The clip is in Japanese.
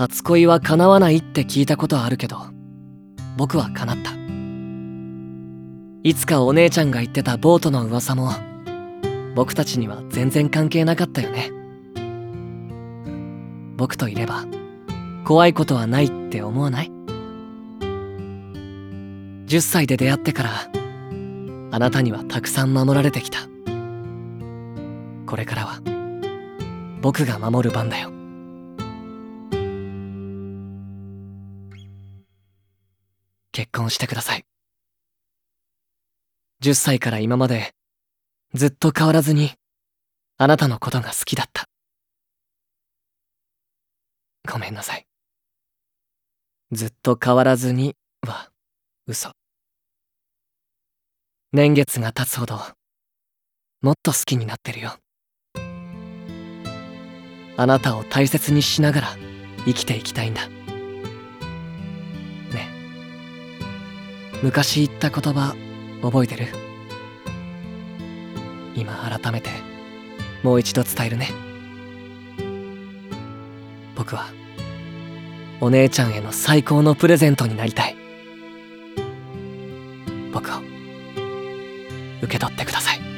初恋は叶わないって聞いたことあるけど僕は叶った。いつかお姉ちゃんが言ってたボートの噂も僕たちには全然関係なかったよね。僕といれば怖いことはないって思わない？10歳で出会ってからあなたにはたくさん守られてきた。これからは僕が守る番だよ。結婚してください。10歳から今までずっと変わらずにあなたのことが好きだった。ごめんなさい。ずっと変わらずには嘘。年月が経つほどもっと好きになってるよ。あなたを大切にしながら生きていきたいんだ。昔言った言葉覚えてる？今改めてもう一度伝えるね。僕はお姉ちゃんへの最高のプレゼントになりたい。僕を受け取ってください。